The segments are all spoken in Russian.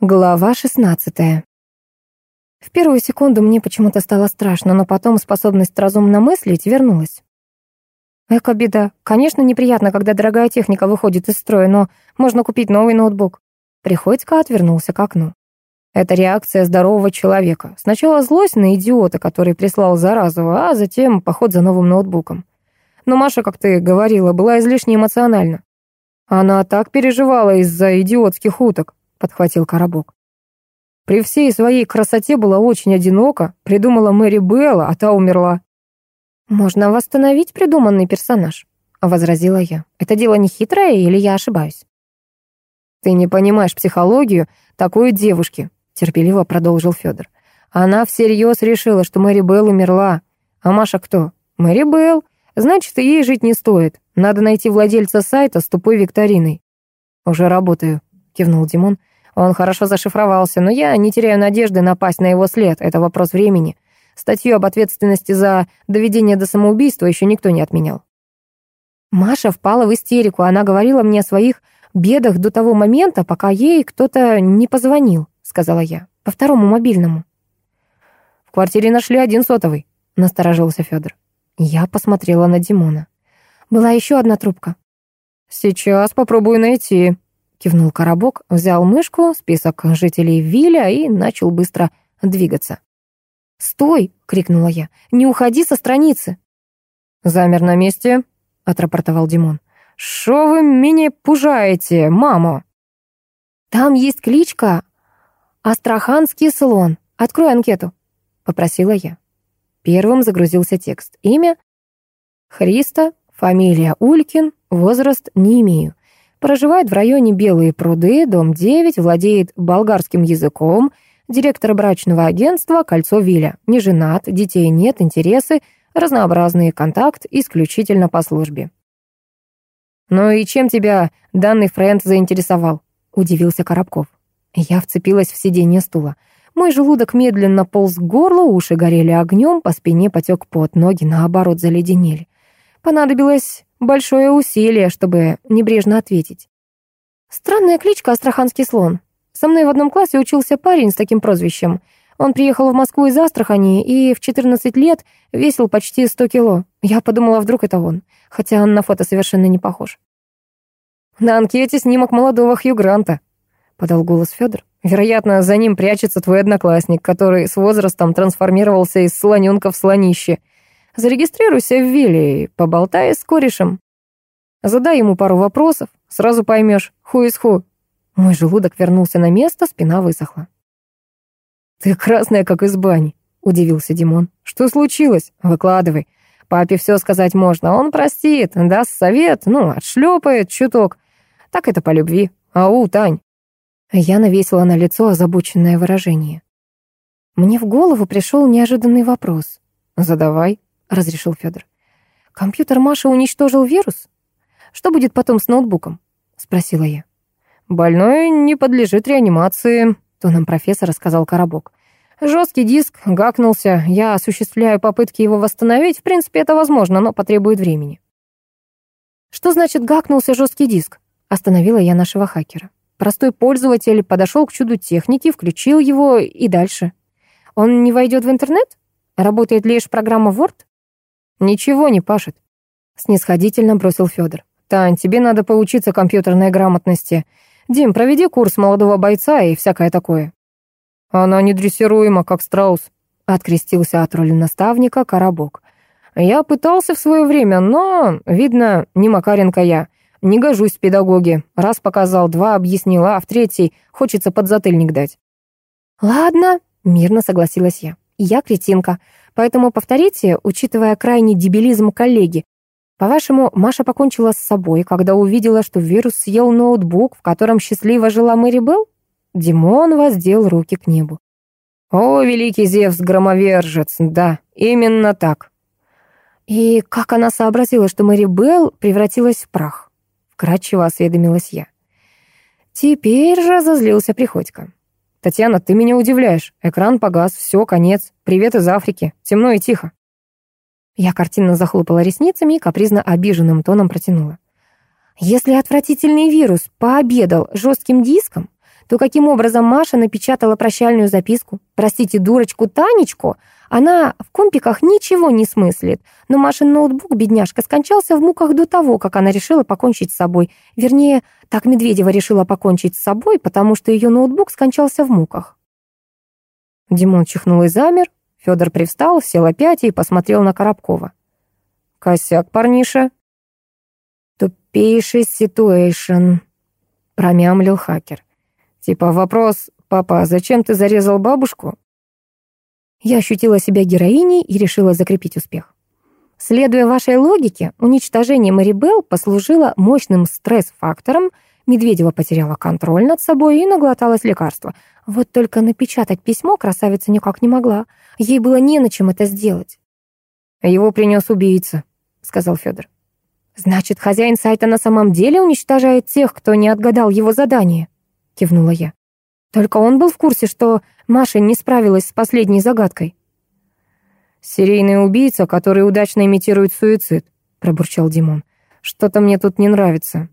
Глава 16. В первую секунду мне почему-то стало страшно, но потом способность разумно мыслить вернулась. Эка беда. Конечно, неприятно, когда дорогая техника выходит из строя, но можно купить новый ноутбук. Приходько отвернулся к окну. Это реакция здорового человека. Сначала злость на идиота, который прислал заразу, а затем поход за новым ноутбуком. Но Маша, как ты говорила, была излишне эмоциональна. Она так переживала из-за идиотских уток. — подхватил Коробок. При всей своей красоте была очень одинока, придумала Мэри Белла, а та умерла. «Можно восстановить придуманный персонаж», — возразила я. «Это дело не хитрое или я ошибаюсь?» «Ты не понимаешь психологию такой девушки», — терпеливо продолжил Федор. «Она всерьез решила, что Мэри Белл умерла. А Маша кто? Мэри Белл. Значит, ей жить не стоит. Надо найти владельца сайта с тупой викториной». «Уже работаю», — кивнул Димон. Он хорошо зашифровался, но я не теряю надежды напасть на его след. Это вопрос времени. Статью об ответственности за доведение до самоубийства еще никто не отменял. Маша впала в истерику. Она говорила мне о своих бедах до того момента, пока ей кто-то не позвонил, сказала я, по второму мобильному. В квартире нашли один сотовый, насторожился Федор. Я посмотрела на Димона. Была еще одна трубка. Сейчас попробую найти, Кивнул коробок, взял мышку, список жителей Виля и начал быстро двигаться. «Стой!» — крикнула я. «Не уходи со страницы!» «Замер на месте», — отрапортовал Димон. «Шо вы меня пужаете, маму?» «Там есть кличка «Астраханский слон». Открой анкету», — попросила я. Первым загрузился текст. Имя — Христа, фамилия Улькин, возраст не имею. Проживает в районе Белые пруды, дом 9, владеет болгарским языком, директор брачного агентства «Кольцо Виля». Не женат, детей нет, интересы, разнообразный контакт, исключительно по службе. «Ну и чем тебя данный френд заинтересовал?» — удивился Коробков. Я вцепилась в сиденье стула. Мой желудок медленно полз к горлу, уши горели огнем, по спине потек пот, ноги, наоборот, заледенели. Понадобилось большое усилие, чтобы небрежно ответить. Странная кличка Астраханский слон. Со мной в одном классе учился парень с таким прозвищем. Он приехал в Москву из Астрахани и в 14 лет весил почти 100 кило. Я подумала, вдруг это он, хотя он на фото совершенно не похож. «На анкете снимок молодого Хью Гранта», — подал голос Федор. «Вероятно, за ним прячется твой одноклассник, который с возрастом трансформировался из слоненка в слонище. Зарегистрируйся в Вилле и поболтай с корешем. Задай ему пару вопросов, сразу поймешь, ху из ху. Мой желудок вернулся на место, спина высохла. «Ты красная, как из бани», — удивился Димон. «Что случилось? Выкладывай. Папе все сказать можно, он простит, даст совет, ну, отшлепает чуток. Так это по любви. Ау, Тань». Я навесила на лицо озабоченное выражение. Мне в голову пришел неожиданный вопрос. «Задавай», — разрешил Федор. «Компьютер Маши уничтожил вирус? Что будет потом с ноутбуком?» — спросила я. «Больной не подлежит реанимации», — тоном профессора сказал Коробок. «Жесткий диск гакнулся. Я осуществляю попытки его восстановить. В принципе, это возможно, но потребует времени». «Что значит гакнулся жесткий диск?» — остановила я нашего хакера. Простой пользователь подошел к чуду техники, включил его и дальше. Он не войдет в интернет? Работает лишь программа Word? «Ничего не пашет», — снисходительно бросил Федор. «Тань, тебе надо поучиться компьютерной грамотности. Дим, проведи курс молодого бойца и всякое такое». «Она недрессируема, как страус», — открестился от роли наставника Коробок. «Я пытался в свое время, но, видно, не Макаренко я. Не гожусь педагоги. Раз показал, два объяснил, а в третий хочется подзатыльник дать». «Ладно», — мирно согласилась я. «Я кретинка. Поэтому повторите, учитывая крайний дебилизм коллеги. По-вашему, Маша покончила с собой, когда увидела, что вирус съел ноутбук, в котором счастливо жила Мэри Белл? Димон воздел руки к небу. «О, великий Зевс-громовержец, да, именно так». «И как она сообразила, что Мэри Белл превратилась в прах?» Вкратчиво осведомилась я. Теперь же разозлился Приходько. «Татьяна, ты меня удивляешь. Экран погас, все, конец. Привет из Африки. Темно и тихо». Я картинно захлопала ресницами и капризно обиженным тоном протянула. «Если отвратительный вирус пообедал жестким диском, то каким образом Маша напечатала прощальную записку? Простите, дурочку Танечку? Она в компиках ничего не смыслит, но Машин ноутбук, бедняжка, скончался в муках до того, как она решила покончить с собой. Вернее, так Медведева решила покончить с собой, потому что ее ноутбук скончался в муках. Димон чихнул и замер. Федор привстал, сел опять и посмотрел на Коробкова. «Косяк, парниша». «Тупейший ситуэйшн», — промямлил хакер. «Типа вопрос, папа, зачем ты зарезал бабушку?» Я ощутила себя героиней и решила закрепить успех. Следуя вашей логике, уничтожение Мэри Белл послужило мощным стресс-фактором, Медведева потеряла контроль над собой и наглоталась лекарства. Вот только напечатать письмо красавица никак не могла. Ей было не на чем это сделать. «Его принес убийца», — сказал Федор. «Значит, хозяин сайта на самом деле уничтожает тех, кто не отгадал его задание?» — кивнула я. «Только он был в курсе, что Маша не справилась с последней загадкой». «Серийный убийца, который удачно имитирует суицид», — пробурчал Димон. «Что-то мне тут не нравится».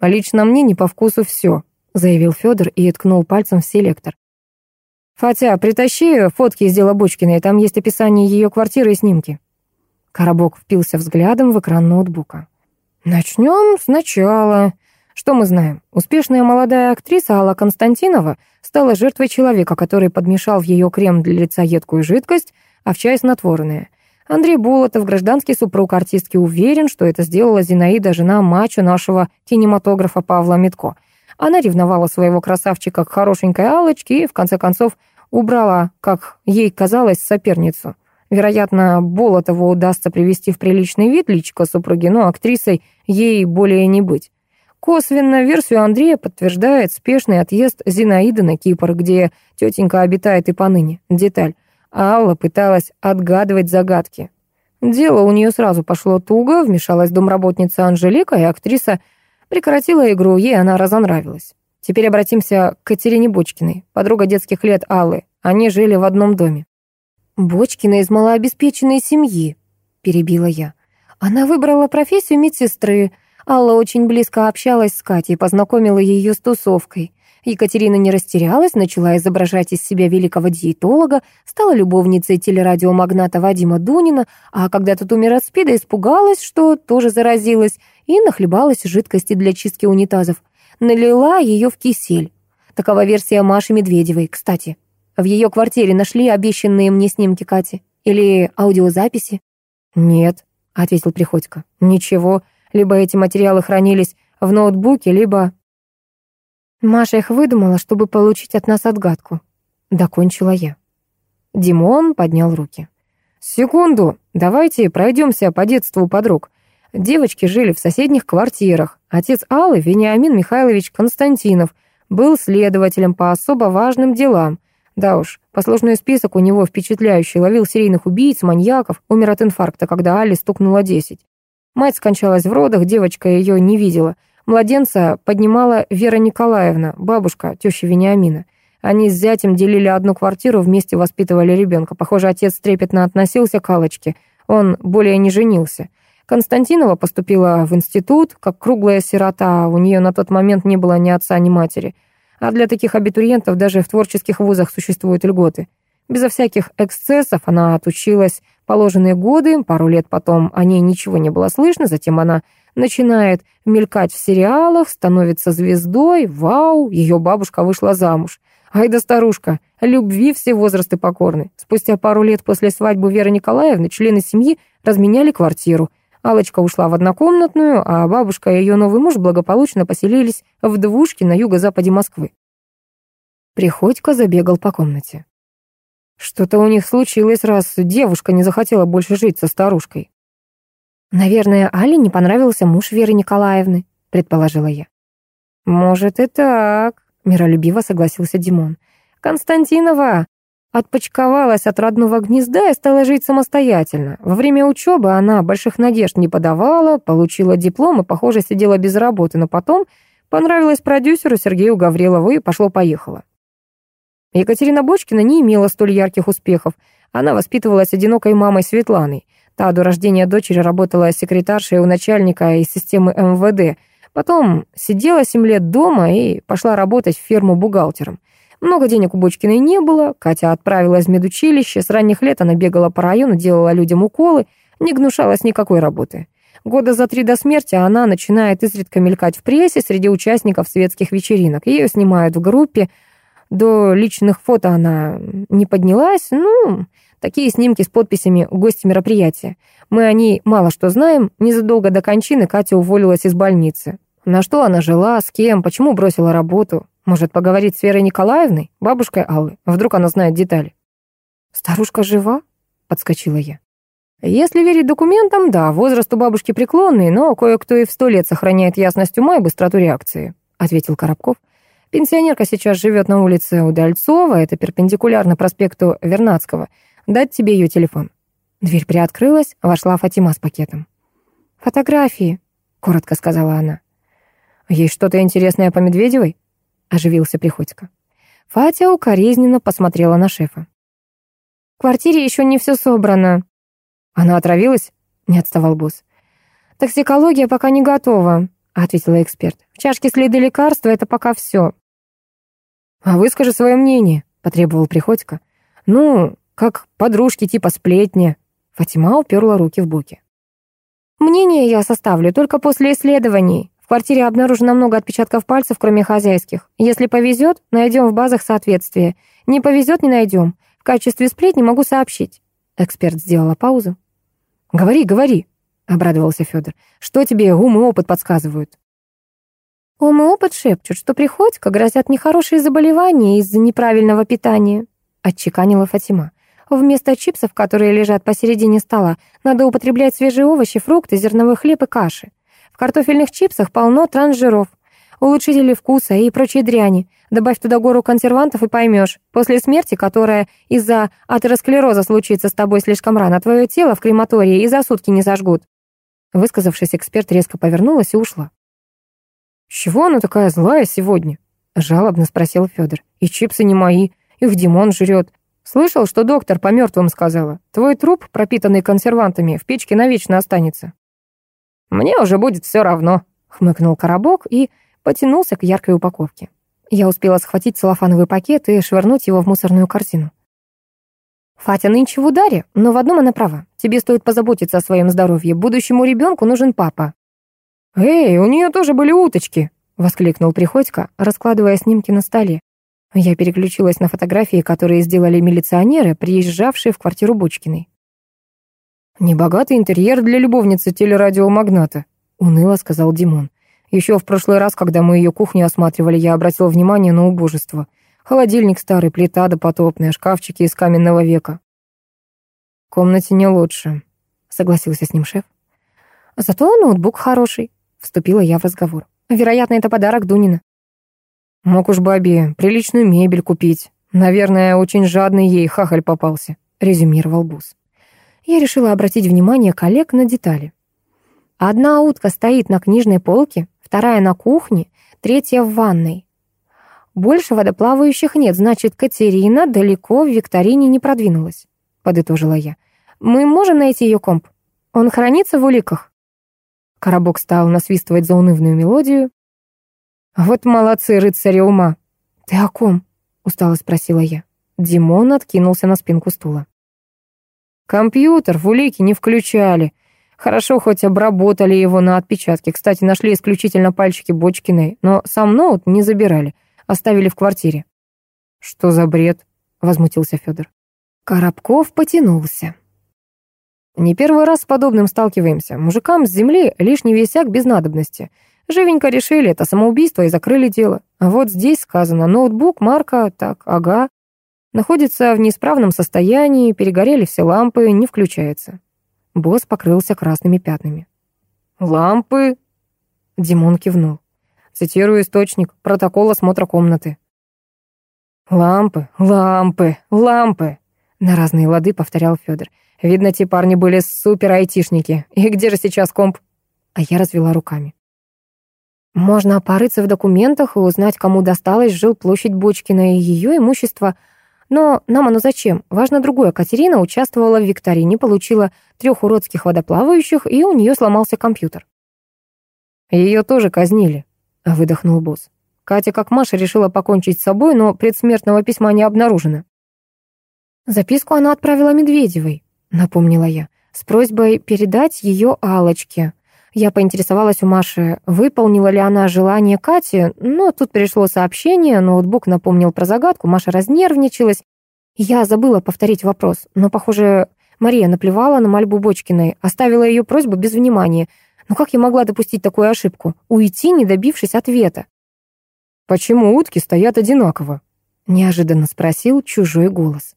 «А лично мне не по вкусу все», — заявил Федор и ткнул пальцем в селектор. «Фатя, притащи фотки из дела Бочкиной, там есть описание ее квартиры и снимки». Коробок впился взглядом в экран ноутбука. «Начнем сначала. Что мы знаем? Успешная молодая актриса Алла Константинова стала жертвой человека, который подмешал в ее крем для лица едкую жидкость, а в чай снотворное. Андрей Болотов, гражданский супруг артистки, уверен, что это сделала Зинаида, жена мачо нашего кинематографа Павла Митко. Она ревновала своего красавчика к хорошенькой Аллочке и, в конце концов, убрала, как ей казалось, соперницу. Вероятно, Болотову удастся привести в приличный вид личико супруги, но актрисой ей более не быть. Косвенно версию Андрея подтверждает спешный отъезд Зинаиды на Кипр, где тетенька обитает и поныне. Деталь. Алла пыталась отгадывать загадки. Дело у нее сразу пошло туго, вмешалась домработница Анжелика, и актриса прекратила игру, ей она разонравилась. Теперь обратимся к Катерине Бочкиной, подруга детских лет Аллы. Они жили в одном доме. «Бочкина из малообеспеченной семьи», — перебила я. Она выбрала профессию медсестры. Алла очень близко общалась с Катей, познакомила ее с тусовкой. Екатерина не растерялась, начала изображать из себя великого диетолога, стала любовницей телерадиомагната Вадима Дунина, а когда тот умер от спида, испугалась, что тоже заразилась, и нахлебалась жидкости для чистки унитазов. Налила ее в кисель. Такова версия Маши Медведевой, кстати. В ее квартире нашли обещанные мне снимки Кати? Или аудиозаписи? «Нет», — ответил Приходько. «Ничего. Либо эти материалы хранились в ноутбуке, либо...» Маша их выдумала, чтобы получить от нас отгадку. Докончила я. Димон поднял руки. «Секунду, давайте пройдемся по детству подруг. Девочки жили в соседних квартирах. Отец Аллы, Вениамин Михайлович Константинов, был следователем по особо важным делам. Да уж, послужной список у него впечатляющий, ловил серийных убийц, маньяков, умер от инфаркта, когда Али стукнула 10. Мать скончалась в родах, девочка ее не видела. Младенца поднимала Вера Николаевна, бабушка, теща Вениамина. Они с зятем делили одну квартиру, вместе воспитывали ребенка. Похоже, отец трепетно относился к Аллочке. Он более не женился. Константинова поступила в институт, как круглая сирота, у нее на тот момент не было ни отца, ни матери. А для таких абитуриентов даже в творческих вузах существуют льготы. Безо всяких эксцессов она отучилась положенные годы, пару лет потом о ней ничего не было слышно, затем она начинает мелькать в сериалах, становится звездой, вау, ее бабушка вышла замуж. Ай да старушка, любви все возрасты покорны. Спустя пару лет после свадьбы Веры Николаевны члены семьи разменяли квартиру. Алочка ушла в однокомнатную, а бабушка и ее новый муж благополучно поселились в двушке на юго-западе Москвы. Приходько забегал по комнате. Что-то у них случилось, раз девушка не захотела больше жить со старушкой. «Наверное, Али не понравился муж Веры Николаевны», — предположила я. «Может и так», — миролюбиво согласился Димон. «Константинова отпочковалась от родного гнезда и стала жить самостоятельно. Во время учебы она больших надежд не подавала, получила диплом и, похоже, сидела без работы, но потом понравилась продюсеру Сергею Гаврилову и пошло-поехало. Екатерина Бочкина не имела столь ярких успехов. Она воспитывалась одинокой мамой Светланой. Та до рождения дочери работала секретаршей у начальника из системы МВД. Потом сидела семь лет дома и пошла работать в фирму бухгалтером. Много денег у Бочкиной не было, Катя отправилась в медучилище, с ранних лет она бегала по району, делала людям уколы, не гнушалась никакой работы. Года за три до смерти она начинает изредка мелькать в прессе среди участников светских вечеринок. Ее снимают в группе. До личных фото она не поднялась. Ну, такие снимки с подписями «Гости мероприятия». Мы о ней мало что знаем. Незадолго до кончины Катя уволилась из больницы. На что она жила, с кем, почему бросила работу. Может, поговорить с Верой Николаевной, бабушкой Аллы? Вдруг она знает детали. «Старушка жива?» — подскочила я. Если верить документам, да, возраст у бабушки преклонный, но кое-кто и в сто лет сохраняет ясность ума и быстроту реакции, ответил Коробков. Пенсионерка сейчас живет на улице Удальцова, это перпендикулярно проспекту Вернадского. Дать тебе ее телефон. Дверь приоткрылась, вошла Фатима с пакетом. «Фотографии», — коротко сказала она. «Есть что-то интересное по Медведевой?» — оживился Приходько. Фатя укоризненно посмотрела на шефа. «В квартире еще не все собрано», «Она отравилась?» — не отставал босс. «Токсикология пока не готова», — ответила эксперт. «В чашке следы лекарства — это пока все». «А выскажи свое мнение», — потребовал Приходько. «Ну, как подружки типа сплетни». Фатима уперла руки в боки. «Мнение я составлю только после исследований. В квартире обнаружено много отпечатков пальцев, кроме хозяйских. Если повезет, найдем в базах соответствие. Не повезет, не найдем. В качестве сплетни могу сообщить». Эксперт сделала паузу. «Говори, говори», — обрадовался Федор. «Что тебе ум и опыт подсказывают?» «Ум и опыт шепчут, что Приходько грозят нехорошие заболевания из-за неправильного питания», — отчеканила Фатима. «Вместо чипсов, которые лежат посередине стола, надо употреблять свежие овощи, фрукты, зерновой хлеб и каши. В картофельных чипсах полно трансжиров, улучшители вкуса и прочие дряни. Добавь туда гору консервантов и поймешь, после смерти, которая из-за атеросклероза случится с тобой слишком рано, твое тело в крематории и за сутки не зажгут. Высказавшись, эксперт резко повернулась и ушла. «Чего она такая злая сегодня?» — жалобно спросил Федор. «И чипсы не мои, их Димон жрет. Слышал, что доктор по мертвым сказала. Твой труп, пропитанный консервантами, в печке навечно останется». «Мне уже будет все равно», — хмыкнул Коробок и потянулся к яркой упаковке. Я успела схватить целлофановый пакет и швырнуть его в мусорную корзину. «Фатя нынче в ударе, но в одном она права. Тебе стоит позаботиться о своем здоровье. Будущему ребенку нужен папа». «Эй, у нее тоже были уточки!» — воскликнул Приходько, раскладывая снимки на столе. Я переключилась на фотографии, которые сделали милиционеры, приезжавшие в квартиру Бочкиной. «Небогатый интерьер для любовницы телерадиомагната», — уныло сказал Димон. Еще в прошлый раз, когда мы ее кухню осматривали, я обратил внимание на убожество. Холодильник старый, плита допотопная, шкафчики из каменного века. В комнате не лучше, согласился с ним шеф. Зато ноутбук хороший, вступила я в разговор. Вероятно, это подарок Дунина. Мог уж бабе приличную мебель купить. Наверное, очень жадный ей хахаль попался, резюмировал Бус. Я решила обратить внимание коллег на детали. Одна утка стоит на книжной полке, вторая на кухне, третья в ванной. Больше водоплавающих нет, значит, Катерина далеко в викторине не продвинулась, подытожила я. Мы можем найти ее комп? Он хранится в уликах? Коробок стал насвистывать заунывную мелодию. «Вот молодцы, рыцари ума!» «Ты о ком?» — устало спросила я. Димон откинулся на спинку стула. «Компьютер в улике не включали. Хорошо, хоть обработали его на отпечатки. Кстати, нашли исключительно пальчики Бочкиной, но сам ноут не забирали, оставили в квартире. «Что за бред?» — возмутился Федор. Коробков потянулся. «Не первый раз с подобным сталкиваемся. Мужикам с земли лишний висяк без надобности. Живенько решили, это самоубийство и закрыли дело. А вот здесь сказано, ноутбук, марка, так, ага. Находится в неисправном состоянии, перегорели все лампы, не включается. Босс покрылся красными пятнами. «Лампы?» Димон кивнул. Цитирую источник, протокол осмотра комнаты. «Лампы, лампы, лампы!» На разные лады повторял Федор. «Видно, те парни были супер-айтишники. И где же сейчас комп?» А я развела руками. «Можно порыться в документах и узнать, кому досталась жилплощадь Бочкина и ее имущество — но нам оно зачем? Важно другое. Катерина участвовала в викторине, получила трех уродских водоплавающих, и у нее сломался компьютер. Ее тоже казнили, выдохнул босс. Катя, как Маша, решила покончить с собой, но предсмертного письма не обнаружено. Записку она отправила Медведевой, напомнила я, с просьбой передать ее Алочке. Я поинтересовалась у Маши, выполнила ли она желание Кати, но тут пришло сообщение, ноутбук напомнил про загадку, Маша разнервничалась. Я забыла повторить вопрос, но, похоже, Мария наплевала на мольбу Бочкиной, оставила ее просьбу без внимания. Но как я могла допустить такую ошибку? Уйти, не добившись ответа? «Почему утки стоят одинаково?» — неожиданно спросил чужой голос.